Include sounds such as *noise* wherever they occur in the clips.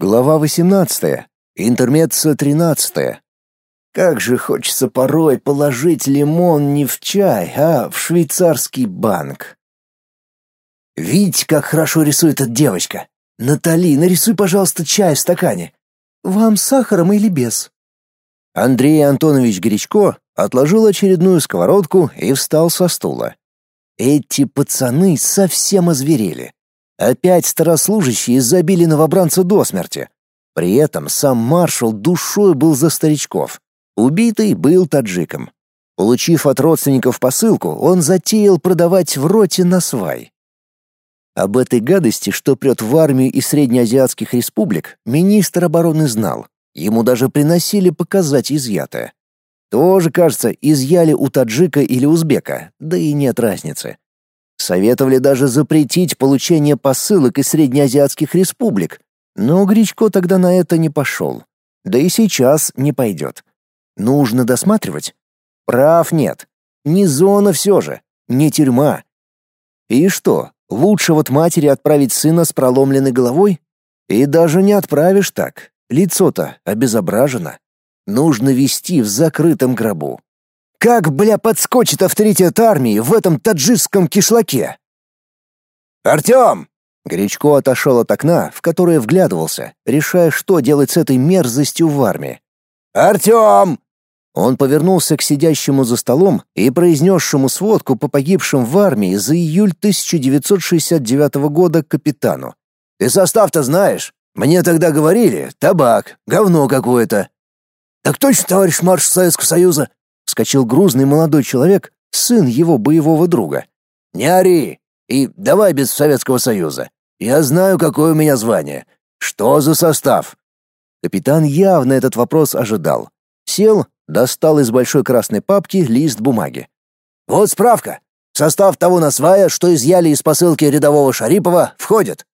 Глава 18. Интермеццо 13. Как же хочется порой положить лимон не в чай, а в швейцарский банк. Видите, как хорошо рисует эта девочка. Натали, нарисуй, пожалуйста, чай в стакане. Вам с сахаром или без? Андрей Антонович Горячко отложил очередную сковородку и встал со стула. Эти пацаны совсем озверели. Опять старослужащие забили новобранца до смерти. При этом сам маршал душой был за старичков. Убитый был таджиком. Получив от родственников посылку, он затеял продавать в роте на свай. Об этой гадости, что прет в армию из среднеазиатских республик, министр обороны знал. Ему даже приносили показать изъятое. Тоже, кажется, изъяли у таджика или узбека, да и нет разницы. Советовали даже запретить получение посылок из среднеазиатских республик, но Гречко тогда на это не пошел. Да и сейчас не пойдет. Нужно досматривать. Прав нет. Не зона все же, не тюрьма. И что, лучше вот матери отправить сына с проломленной головой? И даже не отправишь так. Лицо-то обезображено. Нужно вести в закрытом гробу. Как, бля, подскочит авторитет армии в этом таджикском кишлаке? «Артем!» Горячко отошел от окна, в которое вглядывался, решая, что делать с этой мерзостью в армии. «Артем!» Он повернулся к сидящему за столом и произнесшему сводку по погибшим в армии за июль 1969 года капитану. «Ты состав-то знаешь? Мне тогда говорили, табак, говно какое-то». «Так точно, товарищ маршал Советского Союза!» Вскочил грузный молодой человек, сын его боевого друга. «Не ори! И давай без Советского Союза. Я знаю, какое у меня звание. Что за состав?» Капитан явно этот вопрос ожидал. Сел, достал из большой красной папки лист бумаги. «Вот справка. состав того насвая, что изъяли из посылки рядового Шарипова, входит.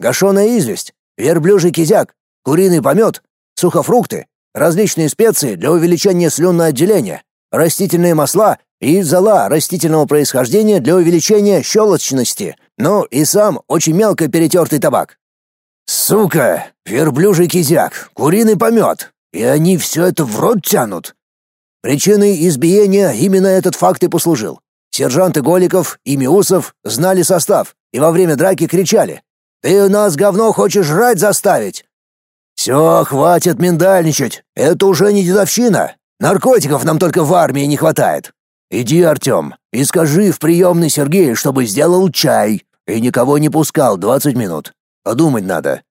Гашеная известь, верблюжий кизяк, куриный помет, сухофрукты, различные специи для увеличения слюноотделения, растительные масла и зола растительного происхождения для увеличения щелочности, ну и сам очень мелко перетертый табак. Сука, верблюжий кизяк, куриный помет, и они все это в рот тянут. Причиной избиения именно этот факт и послужил. Сержанты Голиков и Миусов знали состав и во время драки кричали «Ты нас, говно, хочешь жрать заставить?» «Все, хватит миндальничать, это уже не дедовщина, Наркотиков нам только в армии не хватает. Иди, Артем, и скажи в приемный Сергею, чтобы сделал чай и никого не пускал двадцать минут. Подумать надо».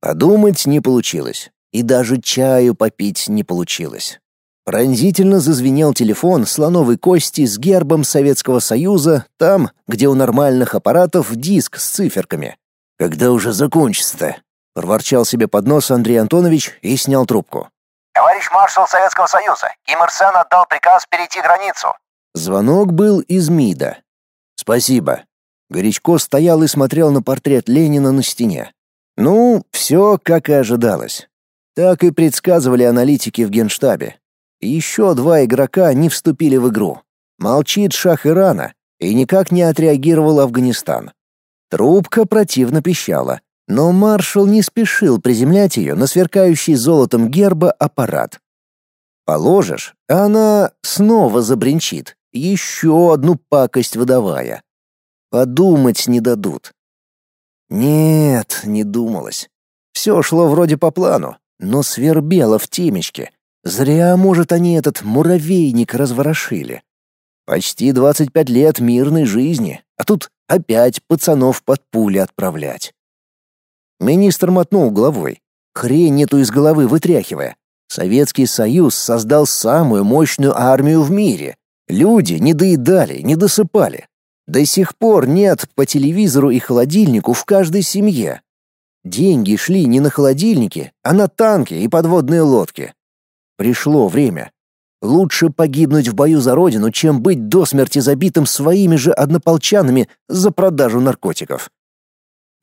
Подумать не получилось, и даже чаю попить не получилось. Пронзительно зазвенел телефон слоновой кости с гербом Советского Союза, там, где у нормальных аппаратов диск с циферками. «Когда уже закончится-то?» — проворчал себе под нос Андрей Антонович и снял трубку. Товарищ маршал Советского Союза, Ким Ир Сен отдал приказ перейти границу. Звонок был из МИДа. Спасибо. Горячко стоял и смотрел на портрет Ленина на стене. Ну, все как и ожидалось. Так и предсказывали аналитики в Генштабе. Еще два игрока не вступили в игру. Молчит шах Ирана, и никак не отреагировал Афганистан. Трубка противно пищала. Но маршал не спешил приземлять ее на сверкающий золотом герба аппарат. Положишь, а она снова забринчит, еще одну пакость выдавая. Подумать не дадут. Нет, не думалось. Все шло вроде по плану, но свербело в темечке. Зря, может, они этот муравейник разворошили. Почти двадцать пять лет мирной жизни, а тут опять пацанов под пули отправлять. Министр мотнул головой. Хрень эту из головы вытряхивая. Советский Союз создал самую мощную армию в мире. Люди не доедали, не досыпали. До сих пор нет по телевизору и холодильнику в каждой семье. Деньги шли не на холодильники, а на танки и подводные лодки. Пришло время. Лучше погибнуть в бою за родину, чем быть до смерти забитым своими же однополчанами за продажу наркотиков.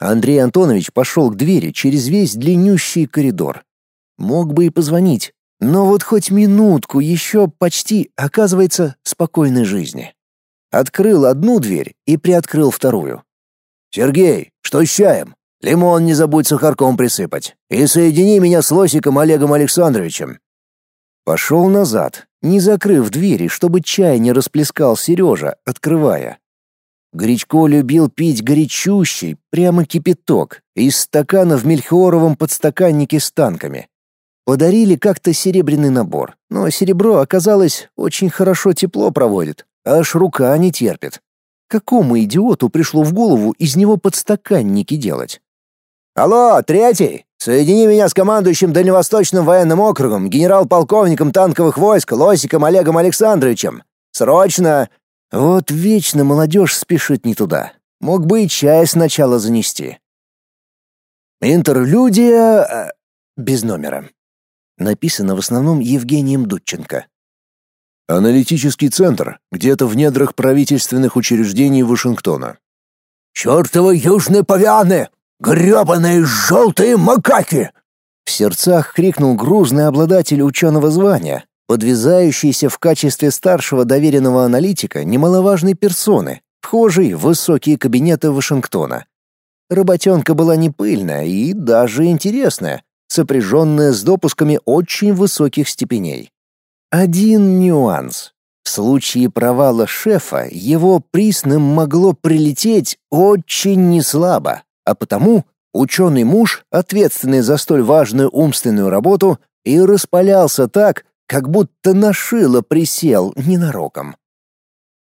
Андрей Антонович пошел к двери через весь длиннющий коридор. Мог бы и позвонить, но вот хоть минутку еще почти, оказывается, спокойной жизни. Открыл одну дверь и приоткрыл вторую. «Сергей, что с чаем? Лимон не забудь сахарком присыпать. И соедини меня с Лосиком Олегом Александровичем». Пошел назад, не закрыв двери, чтобы чай не расплескал Сережа, открывая. Гречко любил пить горячущий, прямо кипяток, из стакана в мельхиоровом подстаканнике с танками. Подарили как-то серебряный набор, но серебро, оказалось, очень хорошо тепло проводит, аж рука не терпит. Какому идиоту пришло в голову из него подстаканники делать? «Алло, третий! Соедини меня с командующим Дальневосточным военным округом, генерал-полковником танковых войск Лосиком Олегом Александровичем! Срочно! Вот вечно молодежь спешит не туда. Мог бы и чай сначала занести. Интерлюдия... Э, без номера. Написано в основном Евгением Дудченко. Аналитический центр, где-то в недрах правительственных учреждений Вашингтона. «Чёртовы южные павианы! грёбаные желтые макаки!» В сердцах крикнул грузный обладатель ученого звания, подвязающийся в качестве старшего доверенного аналитика немаловажной персоны, вхожей в высокие кабинеты Вашингтона. Работенка была не пыльная и даже интересная, сопряженная с допусками очень высоких степеней. Один нюанс. В случае провала шефа его присным могло прилететь очень неслабо, а потому ученый муж, ответственный за столь важную умственную работу, и распалялся так, как будто на шило присел ненароком.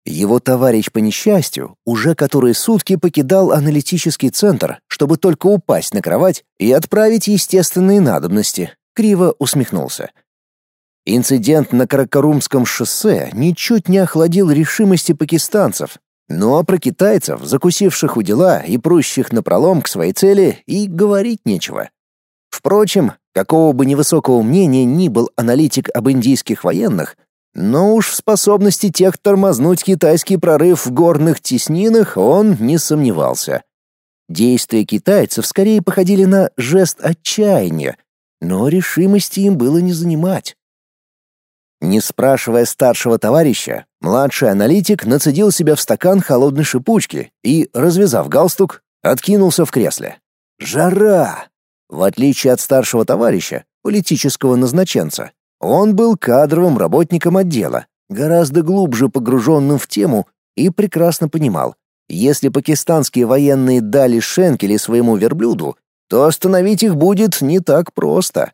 Его товарищ по несчастью уже которые сутки покидал аналитический центр, чтобы только упасть на кровать и отправить естественные надобности, криво усмехнулся. Инцидент на Каракарумском шоссе ничуть не охладил решимости пакистанцев, но про китайцев, закусивших у дела и прущих напролом к своей цели, и говорить нечего. Впрочем, какого бы невысокого мнения ни был аналитик об индийских военных, но уж в способности тех тормознуть китайский прорыв в горных теснинах он не сомневался. Действия китайцев скорее походили на жест отчаяния, но решимости им было не занимать. Не спрашивая старшего товарища, младший аналитик нацедил себя в стакан холодной шипучки и, развязав галстук, откинулся в кресле. Жара! В отличие от старшего товарища, политического назначенца, он был кадровым работником отдела, гораздо глубже погруженным в тему и прекрасно понимал, если пакистанские военные дали шенкели своему верблюду, то остановить их будет не так просто.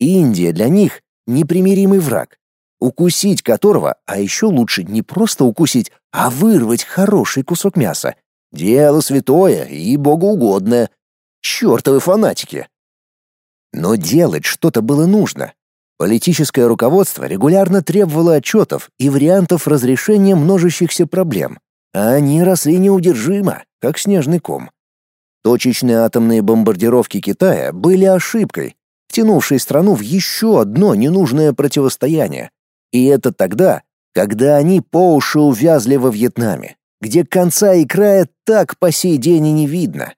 Индия для них — непримиримый враг, укусить которого, а еще лучше не просто укусить, а вырвать хороший кусок мяса. Дело святое и богоугодное, чертовы фанатики. Но делать что-то было нужно. Политическое руководство регулярно требовало отчетов и вариантов разрешения множащихся проблем, а они росли неудержимо, как снежный ком. Точечные атомные бомбардировки Китая были ошибкой, втянувшей страну в еще одно ненужное противостояние. И это тогда, когда они по уши увязли во Вьетнаме, где конца и края так по сей день и не видно.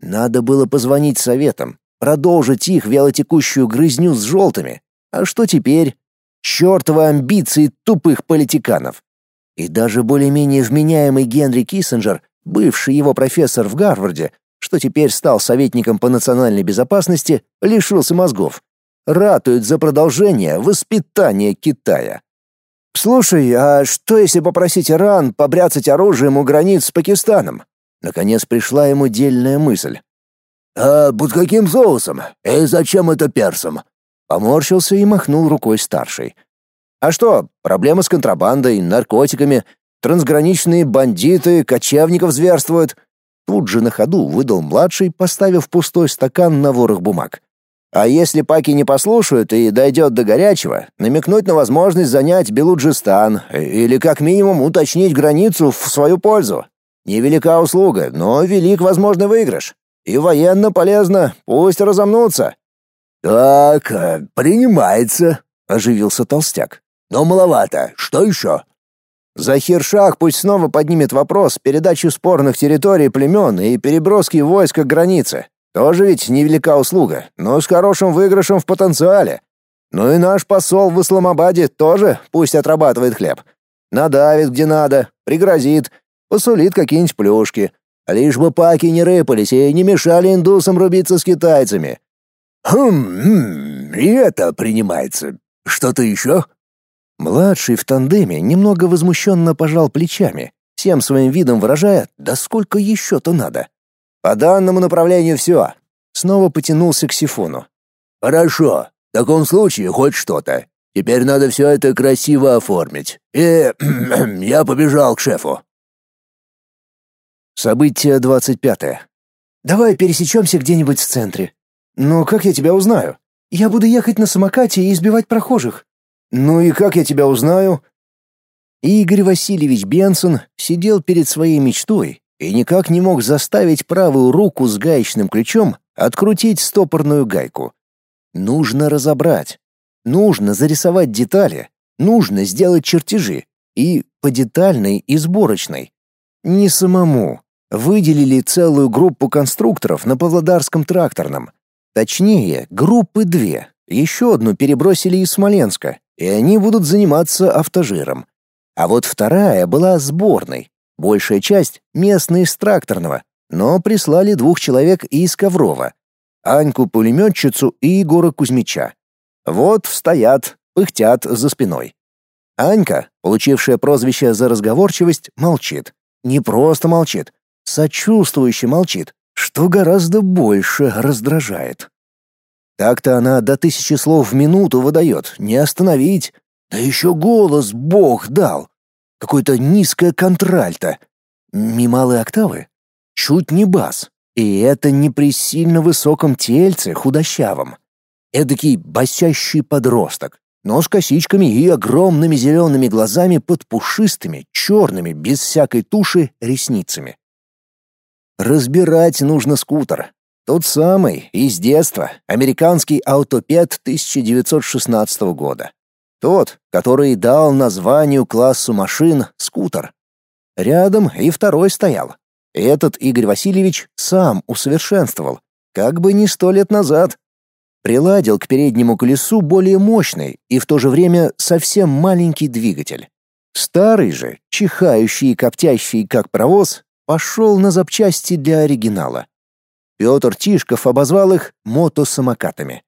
Надо было позвонить советам, продолжить их вялотекущую грызню с желтыми. А что теперь? Чёртовы амбиции тупых политиканов. И даже более-менее вменяемый Генри Киссинджер, бывший его профессор в Гарварде, что теперь стал советником по национальной безопасности, лишился мозгов. Ратует за продолжение воспитания Китая. «Слушай, а что если попросить Иран побряцать оружием у границ с Пакистаном?» Наконец пришла ему дельная мысль. «А под каким соусом? И зачем это персом?» Поморщился и махнул рукой старший. «А что, проблемы с контрабандой, наркотиками, трансграничные бандиты, кочевников зверствуют?» Тут же на ходу выдал младший, поставив пустой стакан на ворох бумаг. А если паки не послушают и дойдет до горячего, намекнуть на возможность занять Белуджистан или как минимум уточнить границу в свою пользу. Невелика услуга, но велик возможный выигрыш. И военно полезно, пусть разомнутся. Так, э, принимается, оживился толстяк. Но маловато. Что еще? Захир-Шах пусть снова поднимет вопрос передачи спорных территорий племен и переброски войск к границе. Тоже ведь невелика услуга, но с хорошим выигрышем в потенциале. Ну и наш посол в Исламабаде тоже пусть отрабатывает хлеб. Надавит где надо, пригрозит, посулит какие-нибудь плюшки. Лишь бы паки не рыпались и не мешали индусам рубиться с китайцами. Хм, хм и это принимается. Что-то еще? Младший в тандеме немного возмущенно пожал плечами, всем своим видом выражая, да сколько еще-то надо. По данному направлению все. Снова потянулся к сифону. Хорошо. В таком случае хоть что-то. Теперь надо все это красиво оформить. И *clears throat* я побежал к шефу. Событие двадцать пятое. Давай пересечемся где-нибудь в центре. Ну, как я тебя узнаю? Я буду ехать на самокате и избивать прохожих. Ну и как я тебя узнаю? Игорь Васильевич Бенсон сидел перед своей мечтой и никак не мог заставить правую руку с гаечным ключом открутить стопорную гайку. Нужно разобрать. Нужно зарисовать детали. Нужно сделать чертежи. И по детальной и сборочной. Не самому. Выделили целую группу конструкторов на Павлодарском тракторном. Точнее, группы две. Еще одну перебросили из Смоленска, и они будут заниматься автожиром. А вот вторая была сборной. Большая часть — местные из тракторного, но прислали двух человек из Коврова. Аньку-пулеметчицу и Егора Кузьмича. Вот стоят, пыхтят за спиной. Анька, получившая прозвище за разговорчивость, молчит. Не просто молчит, сочувствующе молчит, что гораздо больше раздражает. Так-то она до тысячи слов в минуту выдает, не остановить. Да еще голос Бог дал. Какой-то низкая контральта. Немалые октавы. Чуть не бас. И это не при сильно высоком тельце худощавом. Эдакий босящий подросток, но с косичками и огромными зелеными глазами под пушистыми, черными, без всякой туши, ресницами. Разбирать нужно скутер. Тот самый, из детства, американский аутопед 1916 года. Тот, который дал названию классу машин скутер. Рядом и второй стоял. Этот Игорь Васильевич сам усовершенствовал, как бы не сто лет назад. Приладил к переднему колесу более мощный и в то же время совсем маленький двигатель. Старый же, чихающий и коптящий как паровоз, пошел на запчасти для оригинала. Петр Тишков обозвал их мотосамокатами.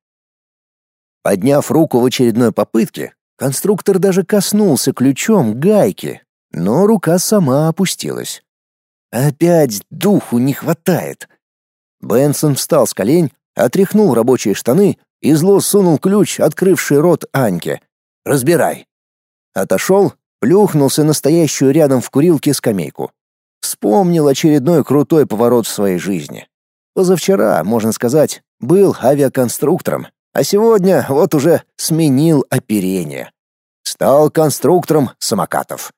Подняв руку в очередной попытке, конструктор даже коснулся ключом гайки, но рука сама опустилась. Опять духу не хватает. Бенсон встал с колень, отряхнул рабочие штаны и зло сунул ключ, открывший рот Аньке. «Разбирай». Отошел, плюхнулся на стоящую рядом в курилке скамейку. Вспомнил очередной крутой поворот в своей жизни. Позавчера, можно сказать, был авиаконструктором, а сегодня вот уже сменил оперение. Стал конструктором самокатов.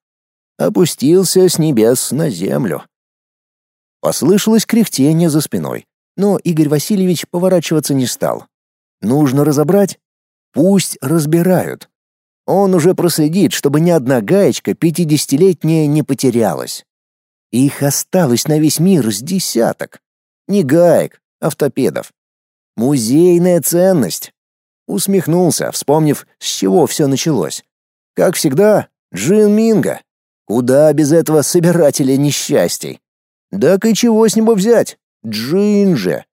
Опустился с небес на землю. Послышалось кряхтение за спиной, но Игорь Васильевич поворачиваться не стал. Нужно разобрать? Пусть разбирают. Он уже проследит, чтобы ни одна гаечка пятидесятилетняя не потерялась. Их осталось на весь мир с десяток. Не гаек, автопедов. Музейная ценность. Усмехнулся, вспомнив, с чего все началось. Как всегда, Джин Минга. Куда без этого собирателя несчастий? Да и чего с него взять? Джин же.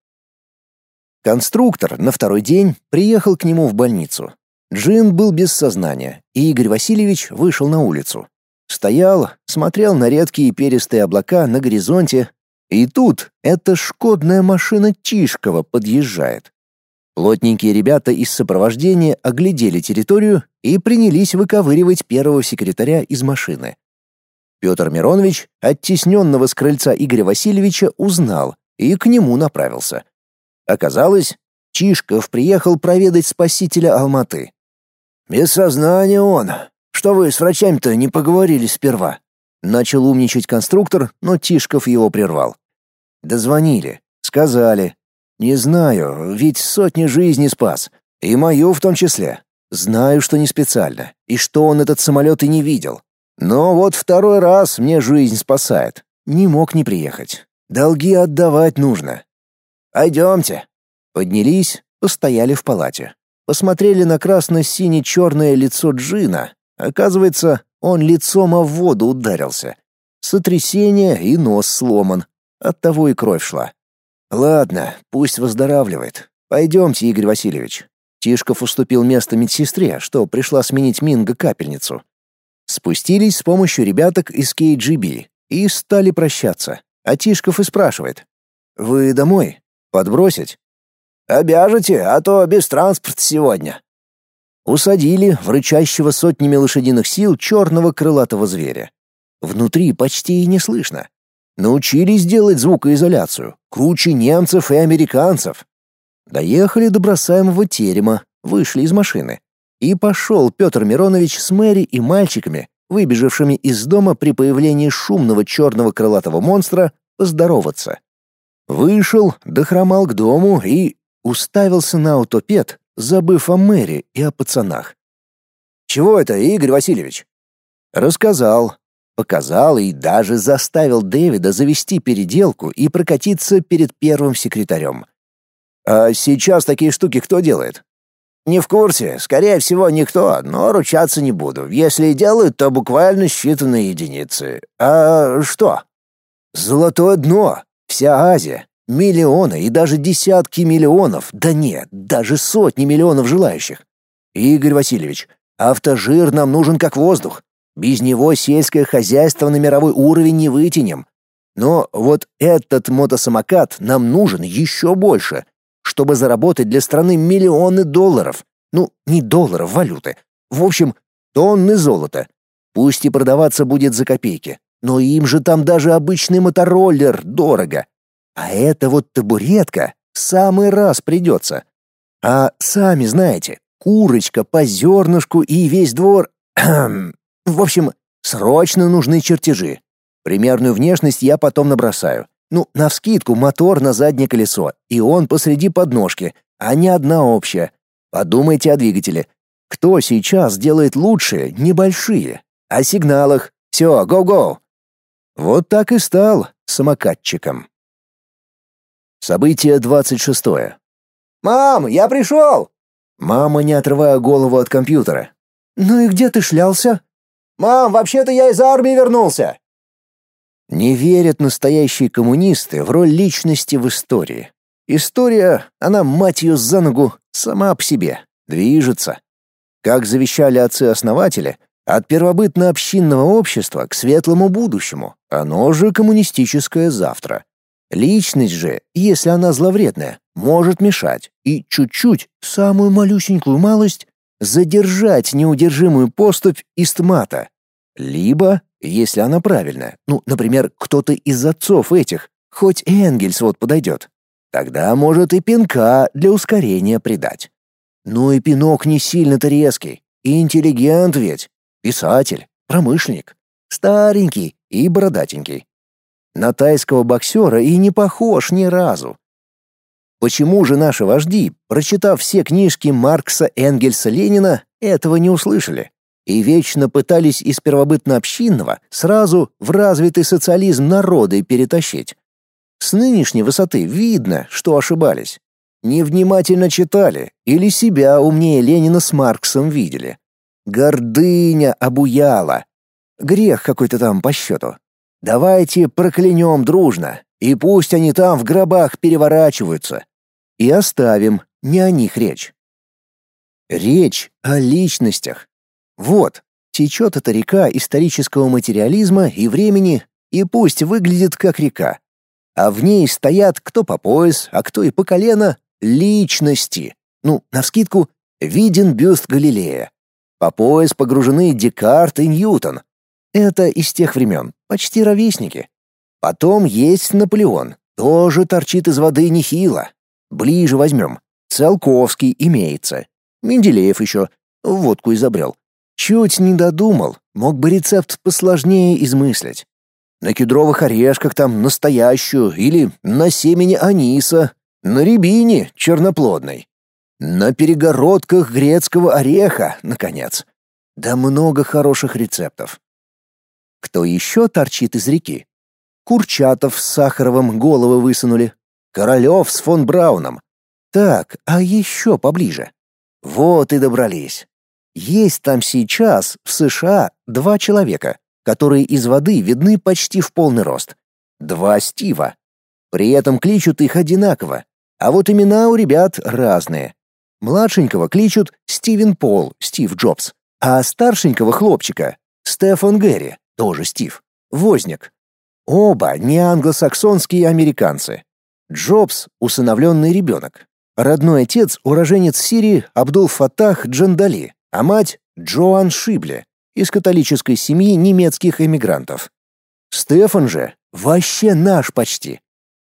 Конструктор на второй день приехал к нему в больницу. Джин был без сознания, и Игорь Васильевич вышел на улицу. Стоял, смотрел на редкие перистые облака на горизонте, и тут эта шкодная машина Тишкова подъезжает. Плотненькие ребята из сопровождения оглядели территорию и принялись выковыривать первого секретаря из машины. Петр Миронович, оттесненного с крыльца Игоря Васильевича, узнал и к нему направился. Оказалось, Чишков приехал проведать спасителя Алматы. «Без сознания он», что вы с врачами-то не поговорили сперва?» Начал умничать конструктор, но Тишков его прервал. «Дозвонили. Сказали. Не знаю, ведь сотни жизней спас. И мою в том числе. Знаю, что не специально, и что он этот самолет и не видел. Но вот второй раз мне жизнь спасает. Не мог не приехать. Долги отдавать нужно. Пойдемте». Поднялись, постояли в палате. Посмотрели на красно-сине-черное лицо Джина, Оказывается, он лицом о воду ударился. Сотрясение и нос сломан. Оттого и кровь шла. Ладно, пусть выздоравливает. Пойдемте, Игорь Васильевич. Тишков уступил место медсестре, что пришла сменить Минга капельницу. Спустились с помощью ребяток из KGB и стали прощаться. А Тишков и спрашивает. «Вы домой? Подбросить?» «Обяжете, а то без транспорта сегодня». Усадили в рычащего сотнями лошадиных сил черного крылатого зверя. Внутри почти и не слышно. Научились делать звукоизоляцию, круче немцев и американцев. Доехали до бросаемого терема, вышли из машины. И пошел Петр Миронович с Мэри и мальчиками, выбежавшими из дома при появлении шумного черного крылатого монстра, поздороваться. Вышел, дохромал к дому и уставился на аутопед, забыв о Мэри и о пацанах. «Чего это, Игорь Васильевич?» Рассказал, показал и даже заставил Дэвида завести переделку и прокатиться перед первым секретарем. А сейчас такие штуки кто делает? Не в курсе, скорее всего, никто, но ручаться не буду. Если и делают, то буквально считанные единицы. А что? Золотое дно. Вся Азия. Миллионы и даже десятки миллионов, да нет, даже сотни миллионов желающих. Игорь Васильевич, автожир нам нужен как воздух. Без него сельское хозяйство на мировой уровень не вытянем. Но вот этот мотосамокат нам нужен еще больше чтобы заработать для страны миллионы долларов. Ну, не долларов, валюты. В общем, тонны золота. Пусть и продаваться будет за копейки, но им же там даже обычный мотороллер дорого. А это вот табуретка самый раз придется. А сами знаете, курочка по зернышку и весь двор... *clears throat* В общем, срочно нужны чертежи. Примерную внешность я потом набросаю. Ну, навскидку мотор на заднее колесо, и он посреди подножки, а не одна общая. Подумайте о двигателе. Кто сейчас делает лучшие, небольшие? О сигналах. Все, го-го. Вот так и стал самокатчиком. Событие двадцать шестое. «Мам, я пришел!» Мама, не отрывая голову от компьютера. «Ну и где ты шлялся?» «Мам, вообще-то я из армии вернулся!» Не верят настоящие коммунисты в роль личности в истории. История, она, мать ее за ногу, сама по себе, движется. Как завещали отцы-основатели, от первобытно-общинного общества к светлому будущему, оно же коммунистическое завтра. Личность же, если она зловредная, может мешать и чуть-чуть, самую малюсенькую малость, задержать неудержимую поступь истмата. Либо если она правильная. Ну, например, кто-то из отцов этих, хоть Энгельс вот подойдет. Тогда может и пинка для ускорения придать. Ну и пинок не сильно-то резкий. Интеллигент ведь. Писатель, промышленник. Старенький и бородатенький. На тайского боксера и не похож ни разу. Почему же наши вожди, прочитав все книжки Маркса, Энгельса, Ленина, этого не услышали? И вечно пытались из первобытно-общинного сразу в развитый социализм народы перетащить. С нынешней высоты видно, что ошибались. Невнимательно читали или себя умнее Ленина с Марксом видели. Гордыня обуяла. Грех какой-то там по счету. Давайте проклянем дружно, и пусть они там в гробах переворачиваются. И оставим, не о них речь. Речь о личностях, вот, течет эта река исторического материализма и времени, и пусть выглядит как река. А в ней стоят кто по пояс, а кто и по колено личности. Ну, навскидку, виден бюст Галилея. По пояс погружены Декарт и Ньютон. Это из тех времен, почти ровесники. Потом есть Наполеон, тоже торчит из воды нехило. Ближе возьмем. Циолковский имеется. Менделеев еще водку изобрел. Чуть не додумал, мог бы рецепт посложнее измыслить. На кедровых орешках там настоящую или на семени аниса, на рябине черноплодной, на перегородках грецкого ореха, наконец. Да много хороших рецептов. Кто еще торчит из реки? Курчатов с Сахаровым головы высунули. Королев с фон Брауном. Так, а еще поближе. Вот и добрались. Есть там сейчас, в США, два человека, которые из воды видны почти в полный рост. Два Стива. При этом кличут их одинаково, а вот имена у ребят разные. Младшенького кличут Стивен Пол, Стив Джобс, а старшенького хлопчика — Стефан Гэри, тоже Стив, Возник. Оба не англосаксонские американцы. Джобс — усыновленный ребенок. Родной отец — уроженец Сирии Абдул-Фаттах Джандали, а мать — Джоан Шибле, из католической семьи немецких эмигрантов. Стефан же вообще наш почти.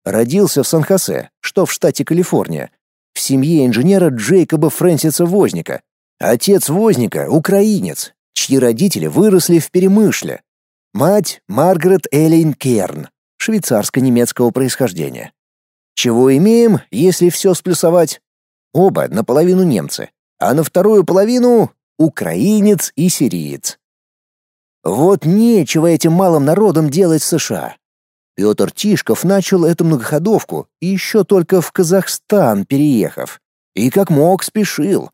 Родился в Сан-Хосе, что в штате Калифорния, в семье инженера Джейкоба Фрэнсиса Возника. Отец Возника — украинец, чьи родители выросли в Перемышле. Мать — Маргарет Элейн Керн, швейцарско-немецкого происхождения. Чего имеем, если все сплюсовать? Оба наполовину немцы, а на вторую половину — украинец и сириец. Вот нечего этим малым народам делать в США. Петр Тишков начал эту многоходовку еще только в Казахстан переехав. И как мог спешил.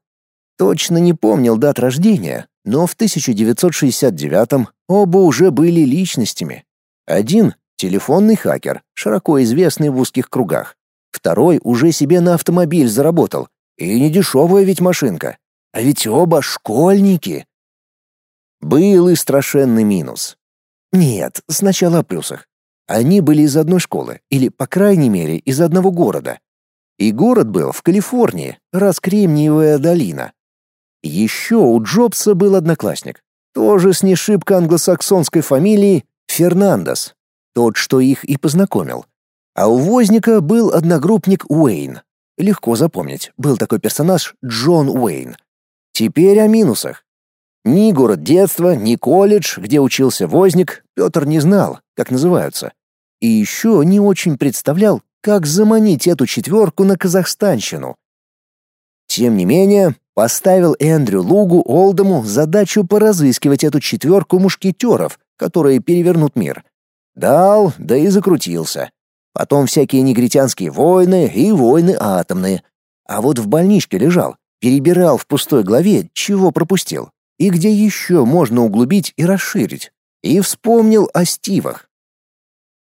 Точно не помнил дат рождения, но в 1969-м оба уже были личностями. Один — телефонный хакер, широко известный в узких кругах. Второй уже себе на автомобиль заработал. И не дешевая ведь машинка. А ведь оба школьники. Был и страшенный минус. Нет, сначала о плюсах. Они были из одной школы, или, по крайней мере, из одного города. И город был в Калифорнии, раз Кремниевая долина. Еще у Джобса был одноклассник, тоже с нешибко англосаксонской фамилией Фернандес, тот, что их и познакомил. А у Возника был одногруппник Уэйн. Легко запомнить, был такой персонаж Джон Уэйн. Теперь о минусах. Ни город детства, ни колледж, где учился Возник, Петр не знал, как называются и еще не очень представлял, как заманить эту четверку на казахстанщину. Тем не менее, поставил Эндрю Лугу Олдому задачу поразыскивать эту четверку мушкетеров, которые перевернут мир. Дал, да и закрутился. Потом всякие негритянские войны и войны атомные. А вот в больничке лежал, перебирал в пустой голове, чего пропустил, и где еще можно углубить и расширить. И вспомнил о Стивах.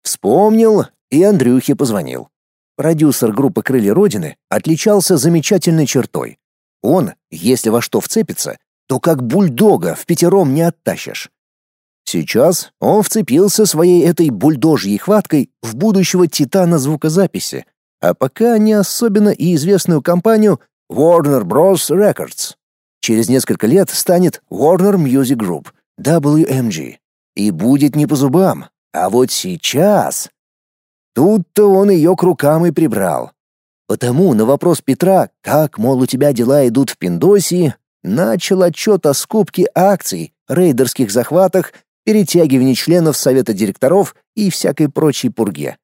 Вспомнил и Андрюхе позвонил. Продюсер группы «Крылья Родины» отличался замечательной чертой. Он, если во что вцепится, то как бульдога в пятером не оттащишь. Сейчас он вцепился своей этой бульдожьей хваткой в будущего титана звукозаписи, а пока не особенно и известную компанию Warner Bros. Records. Через несколько лет станет Warner Music Group, WMG, и будет не по зубам, а вот сейчас... Тут-то он ее к рукам и прибрал. Потому на вопрос Петра, как, мол, у тебя дела идут в Пиндосии, начал отчет о скупке акций, рейдерских захватах, перетягивании членов совета директоров и всякой прочей пурге.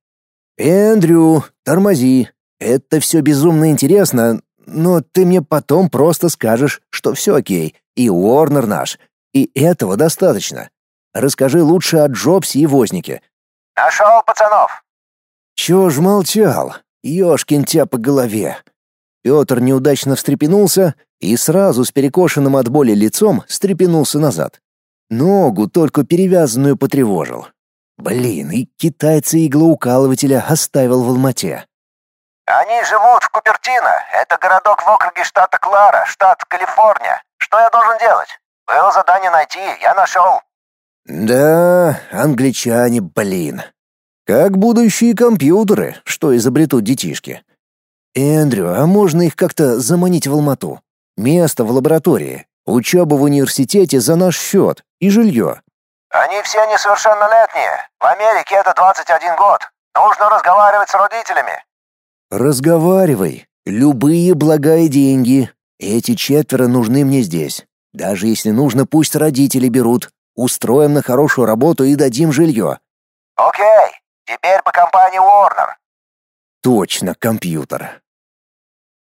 «Эндрю, тормози. Это все безумно интересно, но ты мне потом просто скажешь, что все окей, и Уорнер наш, и этого достаточно. Расскажи лучше о Джобсе и Вознике». «Нашел пацанов». Чего ж молчал? Ёшкин тя по голове. Петр неудачно встрепенулся и сразу с перекошенным от боли лицом встрепенулся назад. Ногу только перевязанную потревожил. Блин, и китайца иглоукалывателя оставил в Алмате. «Они живут в Купертино. Это городок в округе штата Клара, штат Калифорния. Что я должен делать? Было задание найти, я нашел. Да, англичане, блин. Как будущие компьютеры, что изобретут детишки. Эндрю, а можно их как-то заманить в Алмату? Место в лаборатории, учеба в университете за наш счет и жилье. Они все несовершеннолетние. В Америке это 21 год. Нужно разговаривать с родителями. Разговаривай. Любые блага и деньги. Эти четверо нужны мне здесь. Даже если нужно, пусть родители берут. Устроим на хорошую работу и дадим жилье. Окей, теперь по компании Warner. Точно, компьютер.